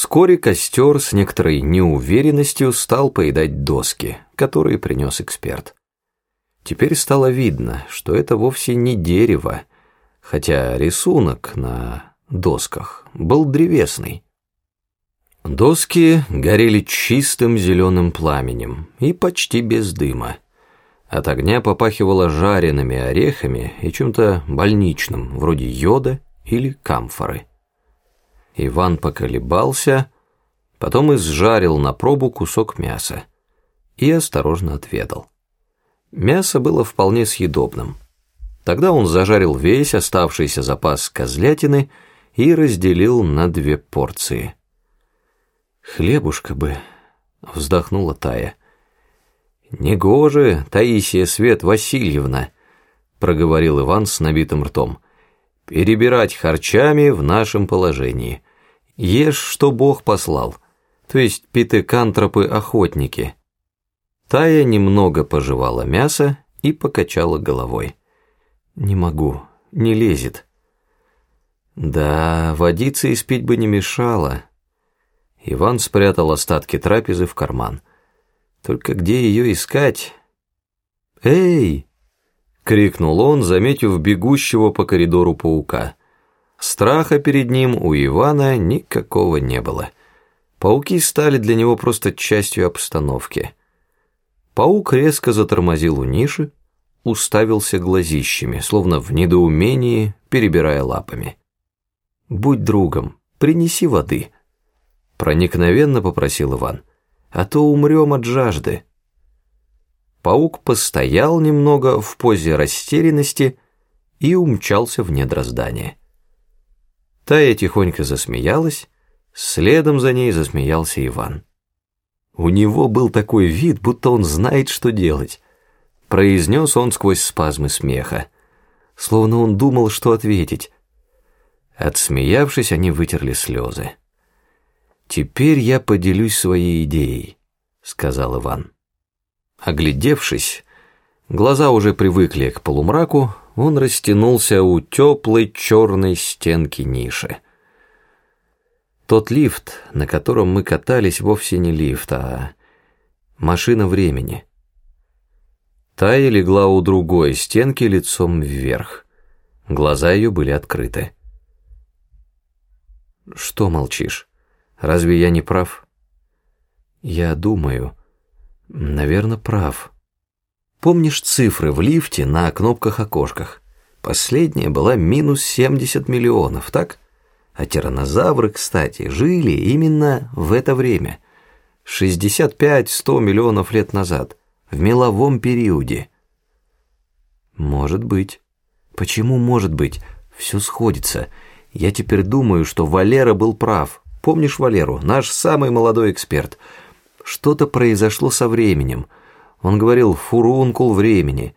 Вскоре костер с некоторой неуверенностью стал поедать доски, которые принес эксперт. Теперь стало видно, что это вовсе не дерево, хотя рисунок на досках был древесный. Доски горели чистым зеленым пламенем и почти без дыма. От огня попахивало жареными орехами и чем-то больничным, вроде йода или камфоры. Иван поколебался, потом изжарил на пробу кусок мяса и осторожно отведал. Мясо было вполне съедобным. Тогда он зажарил весь оставшийся запас козлятины и разделил на две порции. «Хлебушка бы», — вздохнула Тая. «Негоже, Таисия Свет Васильевна», — проговорил Иван с набитым ртом, — «перебирать харчами в нашем положении. Ешь, что Бог послал, то есть питекантропы-охотники». Тая немного пожевала мясо и покачала головой. «Не могу, не лезет». «Да, водиться и спить бы не мешало». Иван спрятал остатки трапезы в карман. «Только где ее искать?» «Эй!» — крикнул он, заметив бегущего по коридору паука. Страха перед ним у Ивана никакого не было. Пауки стали для него просто частью обстановки. Паук резко затормозил у ниши, уставился глазищами, словно в недоумении, перебирая лапами. «Будь другом, принеси воды», — проникновенно попросил Иван, «а то умрем от жажды». Паук постоял немного в позе растерянности и умчался в недра здания. Тая тихонько засмеялась, следом за ней засмеялся Иван. У него был такой вид, будто он знает, что делать. Произнес он сквозь спазмы смеха, словно он думал, что ответить. Отсмеявшись, они вытерли слезы. «Теперь я поделюсь своей идеей», — сказал Иван. Оглядевшись, глаза уже привыкли к полумраку, он растянулся у теплой черной стенки ниши. Тот лифт, на котором мы катались, вовсе не лифт, а машина времени. Тая легла у другой стенки лицом вверх. Глаза ее были открыты. «Что молчишь? Разве я не прав?» «Я думаю. Наверное, прав». Помнишь цифры в лифте на кнопках-окошках? Последняя была минус 70 миллионов, так? А тираннозавры, кстати, жили именно в это время. 65-100 миллионов лет назад, в меловом периоде. Может быть. Почему может быть? Все сходится. Я теперь думаю, что Валера был прав. Помнишь Валеру, наш самый молодой эксперт? Что-то произошло со временем – он говорил «фурункул времени».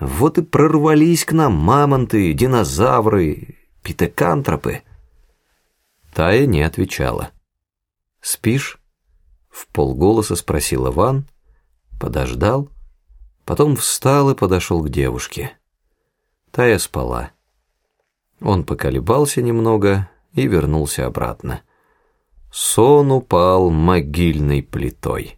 Вот и прорвались к нам мамонты, динозавры, питекантропы. Тая не отвечала. «Спишь?» — в полголоса спросил Иван, подождал, потом встал и подошел к девушке. Тая спала. Он поколебался немного и вернулся обратно. Сон упал могильной плитой.